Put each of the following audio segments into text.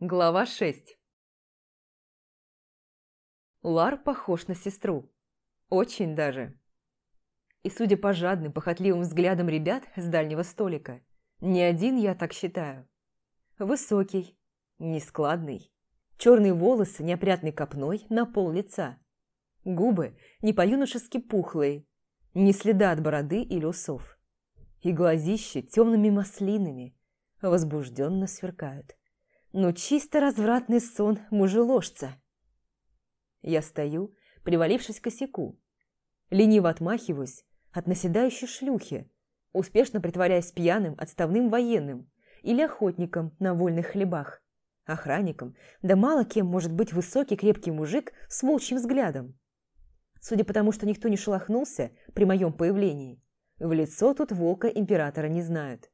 Глава 6 Лар похож на сестру. Очень даже. И судя по жадным, похотливым взглядам ребят с дальнего столика, не один я так считаю. Высокий, нескладный, черные волосы неопрятной копной на пол лица, губы не по-юношески пухлые, ни следа от бороды или усов, и глазища темными маслинами возбужденно сверкают но чисто развратный сон мужеложца. Я стою, привалившись к косяку, лениво отмахиваюсь от наседающей шлюхи, успешно притворяясь пьяным отставным военным или охотником на вольных хлебах, охранником, да мало кем может быть высокий крепкий мужик с волчьим взглядом. Судя по тому, что никто не шелохнулся при моем появлении, в лицо тут волка императора не знают.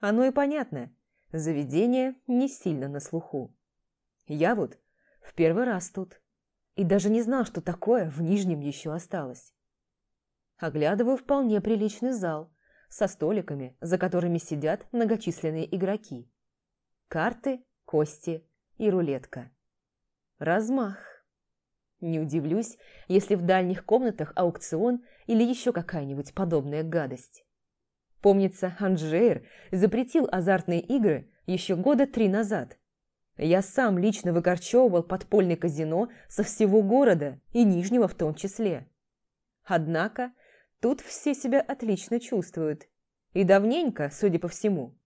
Оно и понятно – Заведение не сильно на слуху. Я вот в первый раз тут. И даже не знал, что такое в Нижнем еще осталось. Оглядываю вполне приличный зал со столиками, за которыми сидят многочисленные игроки. Карты, кости и рулетка. Размах. Не удивлюсь, если в дальних комнатах аукцион или еще какая-нибудь подобная гадость. Помнится, Анджейр запретил азартные игры еще года три назад. Я сам лично выкорчевывал подпольное казино со всего города и Нижнего в том числе. Однако тут все себя отлично чувствуют. И давненько, судя по всему.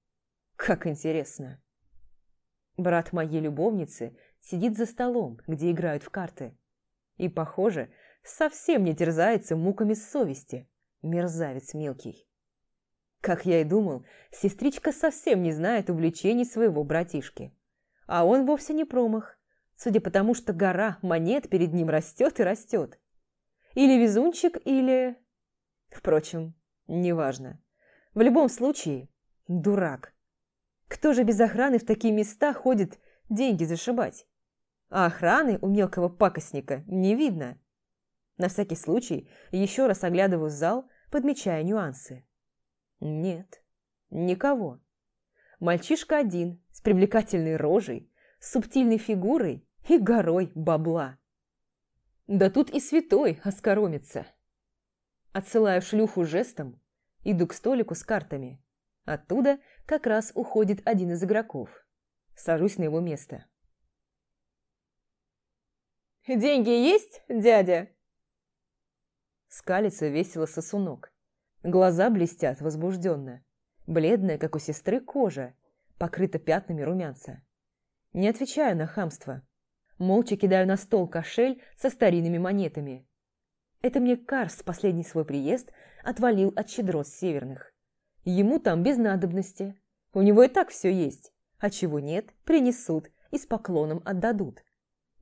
Как интересно. Брат моей любовницы сидит за столом, где играют в карты. И, похоже, совсем не терзается муками совести, мерзавец мелкий. Как я и думал, сестричка совсем не знает увлечений своего братишки. А он вовсе не промах, судя по тому, что гора монет перед ним растет и растет. Или везунчик, или... Впрочем, неважно. В любом случае, дурак. Кто же без охраны в такие места ходит деньги зашибать? А охраны у мелкого пакостника не видно. На всякий случай еще раз оглядываю зал, подмечая нюансы. Нет, никого. Мальчишка один, с привлекательной рожей, с субтильной фигурой и горой бабла. Да тут и святой оскоромится. Отсылаю шлюху жестом, иду к столику с картами. Оттуда как раз уходит один из игроков. Сажусь на его место. «Деньги есть, дядя?» Скалится весело сосунок. Глаза блестят возбужденно. Бледная, как у сестры, кожа, покрыта пятнами румянца. Не отвечаю на хамство. Молча кидаю на стол кошель со старинными монетами. Это мне Карс последний свой приезд отвалил от щедрот северных. Ему там без надобности. У него и так все есть. А чего нет, принесут и с поклоном отдадут.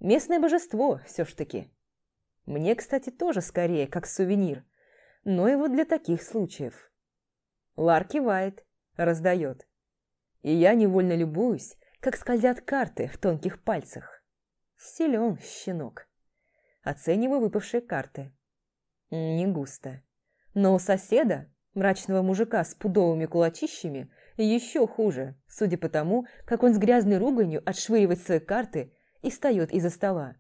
Местное божество все ж таки. Мне, кстати, тоже скорее, как сувенир но его для таких случаев. Лар кивает, раздает. И я невольно любуюсь, как скользят карты в тонких пальцах. Силен щенок. Оцениваю выпавшие карты. Не густо. Но у соседа, мрачного мужика с пудовыми кулачищами, еще хуже, судя по тому, как он с грязной руганью отшвыривает свои карты и встает из-за стола.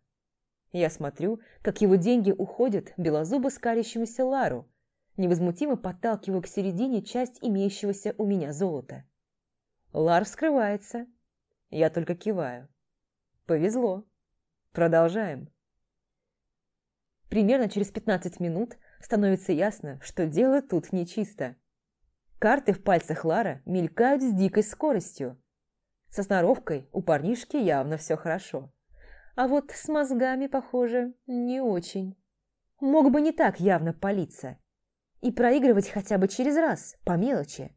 Я смотрю, как его деньги уходят белозубо скалящемуся Лару, невозмутимо подталкиваю к середине часть имеющегося у меня золота. Лар скрывается. Я только киваю. Повезло. Продолжаем. Примерно через 15 минут становится ясно, что дело тут нечисто. Карты в пальцах Лара мелькают с дикой скоростью. Со сноровкой у парнишки явно все хорошо. А вот с мозгами, похоже, не очень. Мог бы не так явно палиться. И проигрывать хотя бы через раз, по мелочи.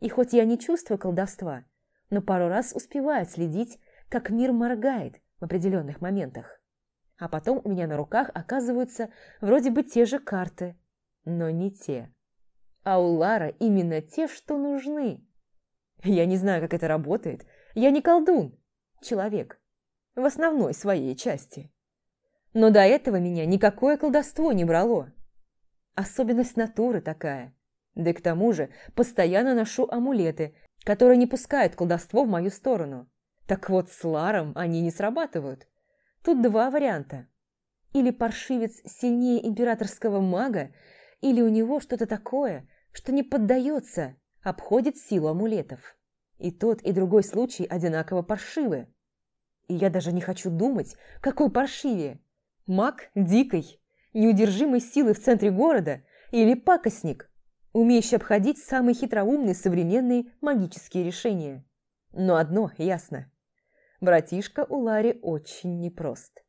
И хоть я не чувствую колдовства, но пару раз успеваю следить, как мир моргает в определенных моментах. А потом у меня на руках оказываются вроде бы те же карты, но не те. А у Лара именно те, что нужны. Я не знаю, как это работает. Я не колдун, человек в основной своей части. Но до этого меня никакое колдовство не брало. Особенность натуры такая. Да и к тому же постоянно ношу амулеты, которые не пускают колдовство в мою сторону. Так вот, с Ларом они не срабатывают. Тут два варианта. Или паршивец сильнее императорского мага, или у него что-то такое, что не поддается, обходит силу амулетов. И тот, и другой случай одинаково паршивы. И я даже не хочу думать, какой паршивее. Маг дикой, неудержимой силы в центре города или пакостник, умеющий обходить самые хитроумные современные магические решения. Но одно ясно. Братишка у Лари очень непрост.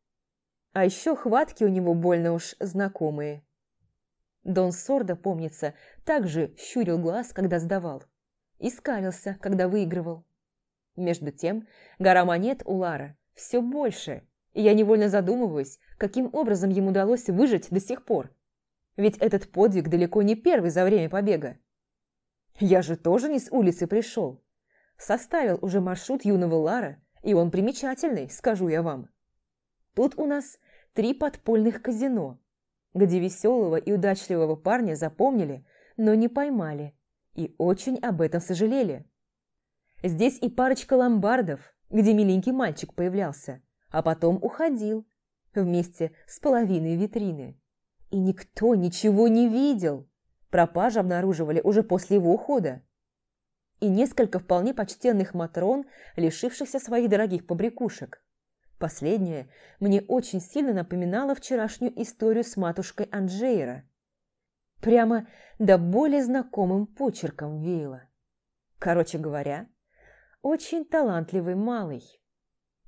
А еще хватки у него больно уж знакомые. Дон Сордо, помнится, также щурил глаз, когда сдавал. И скалился, когда выигрывал. Между тем, гора монет у Лара все больше, и я невольно задумываюсь, каким образом ему удалось выжить до сих пор. Ведь этот подвиг далеко не первый за время побега. Я же тоже не с улицы пришел. Составил уже маршрут юного Лара, и он примечательный, скажу я вам. Тут у нас три подпольных казино, где веселого и удачливого парня запомнили, но не поймали, и очень об этом сожалели. Здесь и парочка ломбардов, где миленький мальчик появлялся, а потом уходил, вместе с половиной витрины. И никто ничего не видел. Пропажу обнаруживали уже после его ухода. И несколько вполне почтенных матрон, лишившихся своих дорогих побрякушек. Последнее мне очень сильно напоминало вчерашнюю историю с матушкой Анджейра. Прямо до более знакомым почерком веяло. Короче говоря, очень талантливый малый.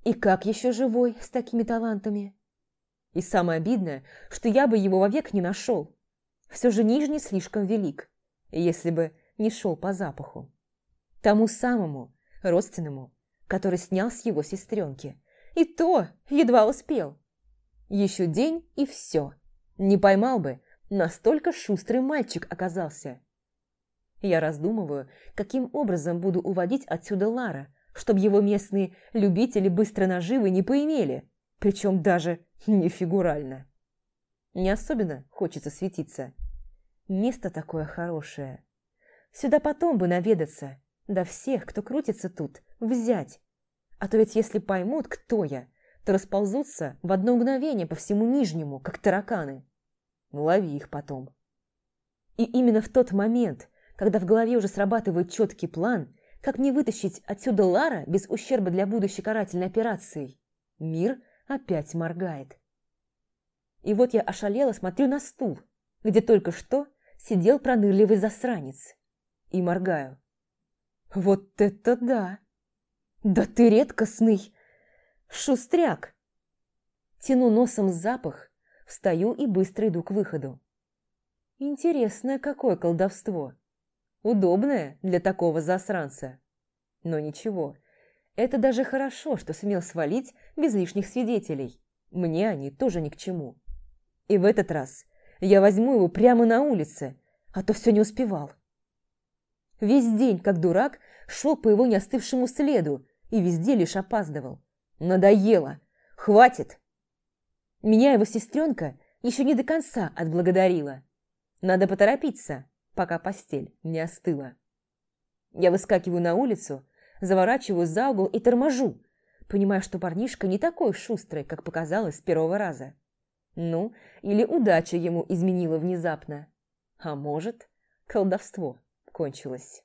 И как еще живой с такими талантами? И самое обидное, что я бы его вовек не нашел. Все же Нижний слишком велик, если бы не шел по запаху. Тому самому, родственному, который снял с его сестренки. И то едва успел. Еще день и все. Не поймал бы, настолько шустрый мальчик оказался. Я раздумываю, каким образом буду уводить отсюда Лара, чтобы его местные любители быстро наживы не поимели, причем даже не фигурально. Не особенно хочется светиться. Место такое хорошее. Сюда потом бы наведаться, да всех, кто крутится тут, взять, а то ведь если поймут, кто я, то расползутся в одно мгновение по всему Нижнему, как тараканы. Лови их потом. И именно в тот момент, когда в голове уже срабатывает четкий план, как мне вытащить отсюда Лара без ущерба для будущей карательной операции, мир опять моргает. И вот я ошалела смотрю на стул, где только что сидел пронырливый засранец, и моргаю. Вот это да! «Да ты редкостный! Шустряк!» Тяну носом запах, встаю и быстро иду к выходу. Интересное какое колдовство! Удобное для такого засранца. Но ничего, это даже хорошо, что сумел свалить без лишних свидетелей. Мне они тоже ни к чему. И в этот раз я возьму его прямо на улице, а то все не успевал. Весь день, как дурак, шел по его неостывшему следу, и везде лишь опаздывал. Надоело! Хватит! Меня его сестренка еще не до конца отблагодарила. Надо поторопиться, пока постель не остыла. Я выскакиваю на улицу, заворачиваю за угол и торможу, понимая, что парнишка не такой шустрый, как показалось с первого раза. Ну, или удача ему изменила внезапно. А может, колдовство кончилось.